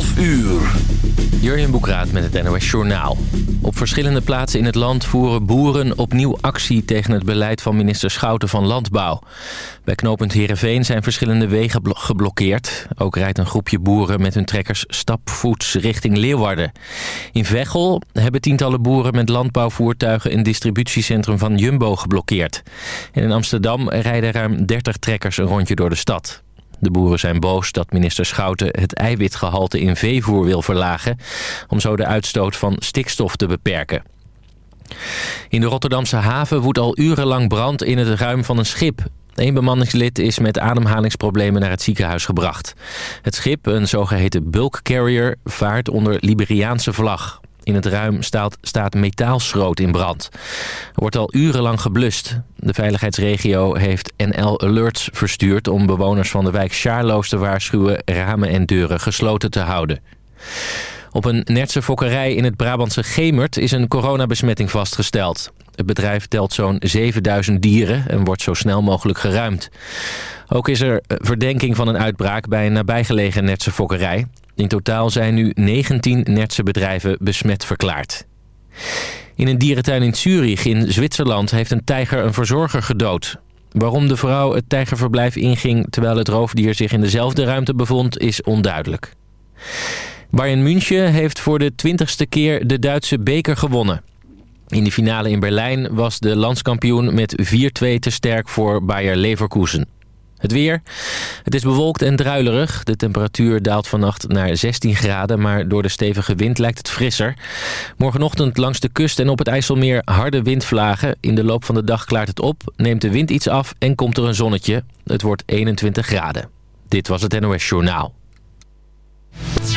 12 uur. Jurjen Boekraat met het NOS Journaal. Op verschillende plaatsen in het land voeren boeren opnieuw actie... tegen het beleid van minister Schouten van Landbouw. Bij knooppunt Heerenveen zijn verschillende wegen geblokkeerd. Ook rijdt een groepje boeren met hun trekkers stapvoets richting Leeuwarden. In Veghel hebben tientallen boeren met landbouwvoertuigen... een distributiecentrum van Jumbo geblokkeerd. En in Amsterdam rijden ruim 30 trekkers een rondje door de stad. De boeren zijn boos dat minister Schouten het eiwitgehalte in veevoer wil verlagen... om zo de uitstoot van stikstof te beperken. In de Rotterdamse haven woedt al urenlang brand in het ruim van een schip. Een bemanningslid is met ademhalingsproblemen naar het ziekenhuis gebracht. Het schip, een zogeheten bulk carrier, vaart onder Liberiaanse vlag. In het ruim staat, staat metaalschroot in brand. Er wordt al urenlang geblust. De veiligheidsregio heeft NL Alerts verstuurd... om bewoners van de wijk Charloes te waarschuwen... ramen en deuren gesloten te houden. Op een Nertse fokkerij in het Brabantse Gemert is een coronabesmetting vastgesteld. Het bedrijf telt zo'n 7000 dieren en wordt zo snel mogelijk geruimd. Ook is er verdenking van een uitbraak bij een nabijgelegen Nertse fokkerij. In totaal zijn nu 19 Nertse bedrijven besmet verklaard. In een dierentuin in Zurich in Zwitserland heeft een tijger een verzorger gedood. Waarom de vrouw het tijgerverblijf inging terwijl het roofdier zich in dezelfde ruimte bevond is onduidelijk. Bayern München heeft voor de twintigste keer de Duitse beker gewonnen. In de finale in Berlijn was de landskampioen met 4-2 te sterk voor Bayer Leverkusen. Het weer. Het is bewolkt en druilerig. De temperatuur daalt vannacht naar 16 graden, maar door de stevige wind lijkt het frisser. Morgenochtend langs de kust en op het IJsselmeer harde windvlagen. In de loop van de dag klaart het op, neemt de wind iets af en komt er een zonnetje. Het wordt 21 graden. Dit was het NOS Journaal.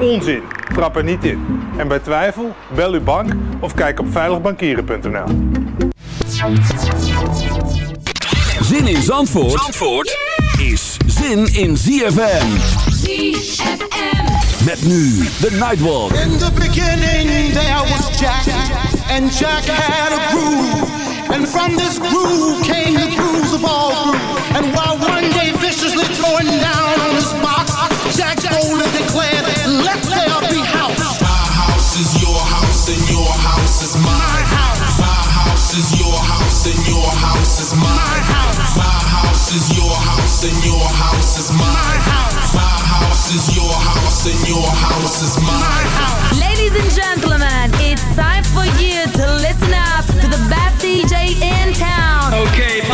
Onzin, trap er niet in. En bij twijfel, bel uw bank of kijk op veiligbankieren.nl. Zin in Zandvoort, Zandvoort is zin in ZFM. ZFM. Met nu de Nightwalk. In the beginning there was Jack, and Jack had a groove. And from this groove came the grooves of all groove. And while one day viciously throwing down on his box, Jack boldly declared, let there be house. My house is your house and your house is mine. house. My house is your house and your house is mine. house. My house is your house and your house is mine. house. My house is your house and your house is mine. Ladies and gentlemen, it's time for you to listen up to the best DJ in town. Okay, party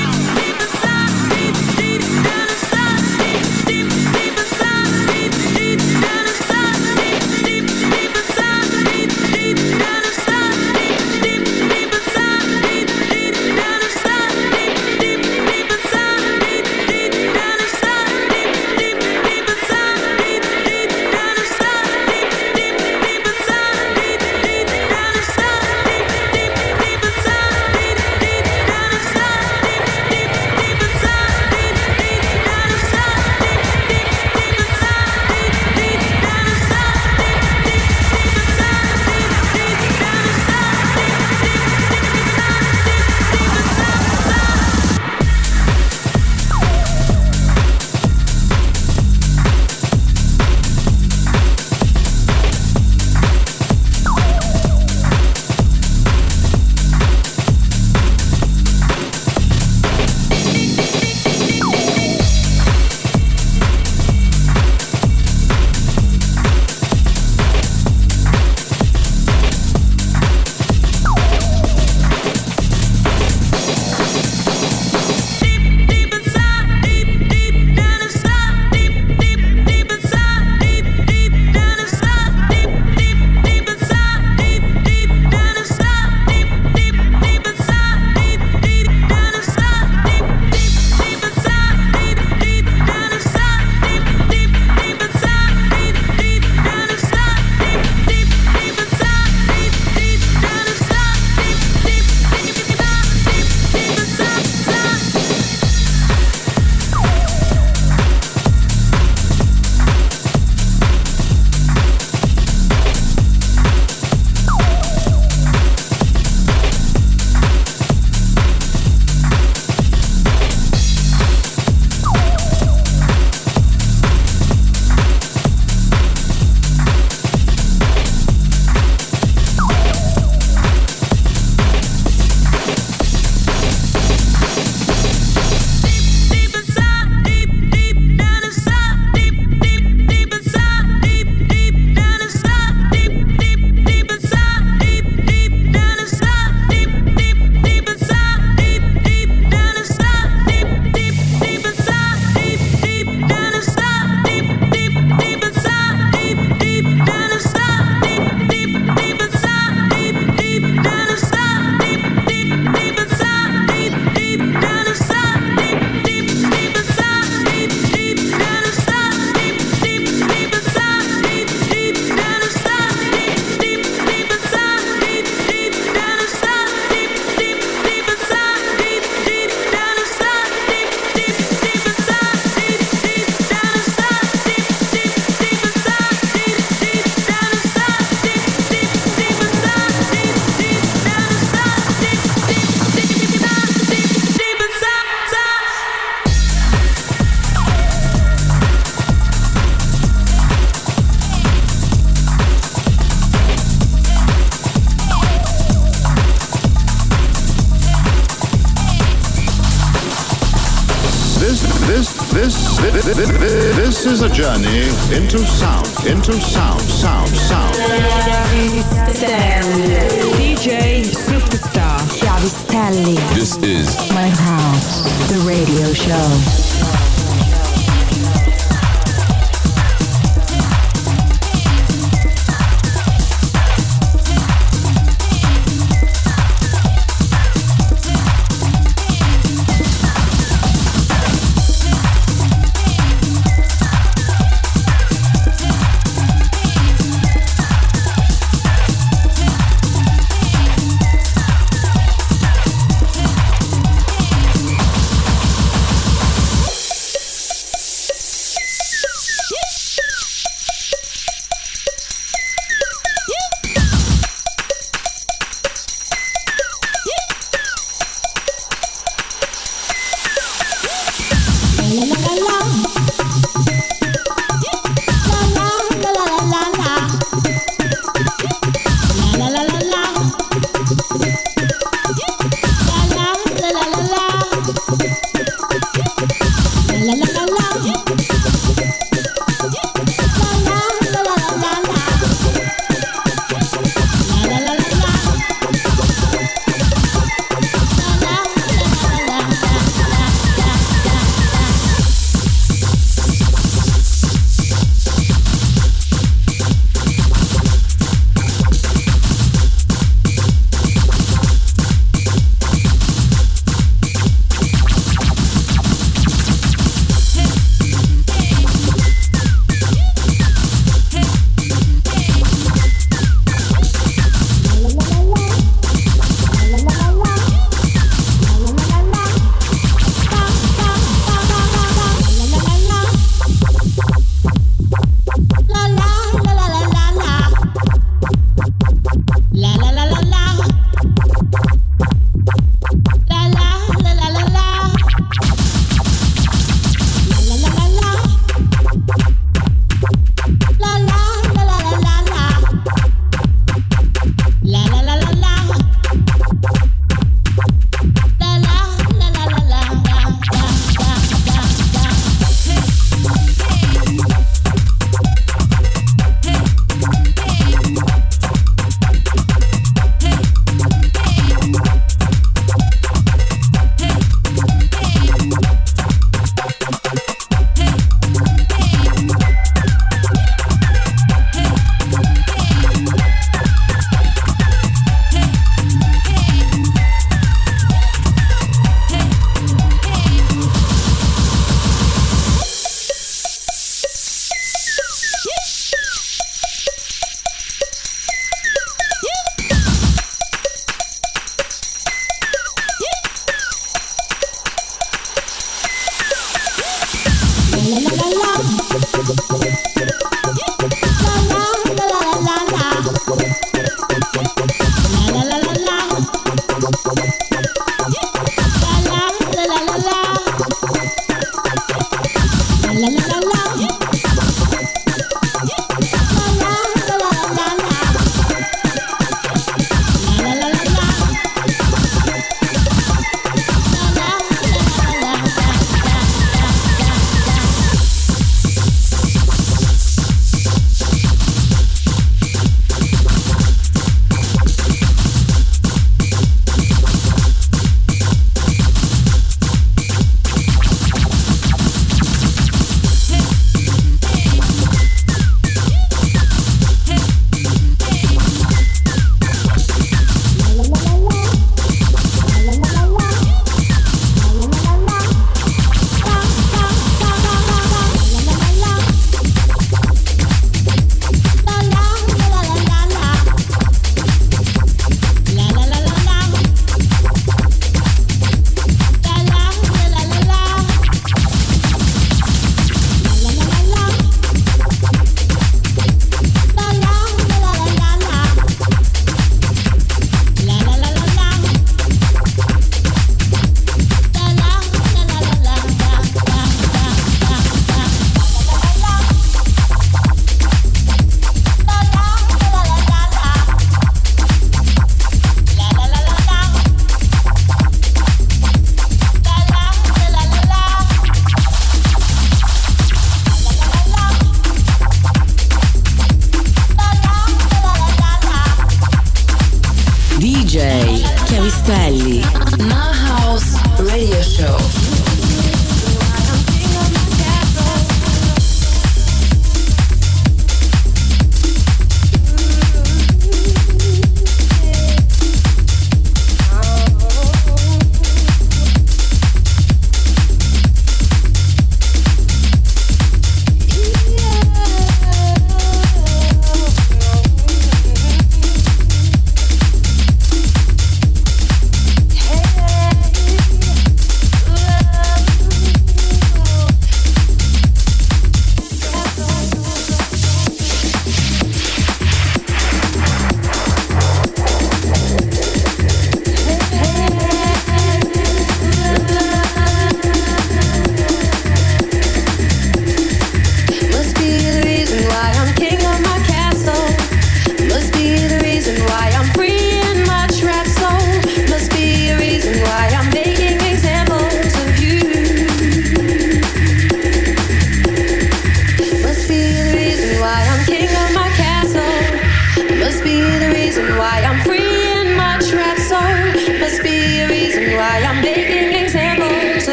This is a journey into sound, into sound.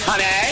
honey.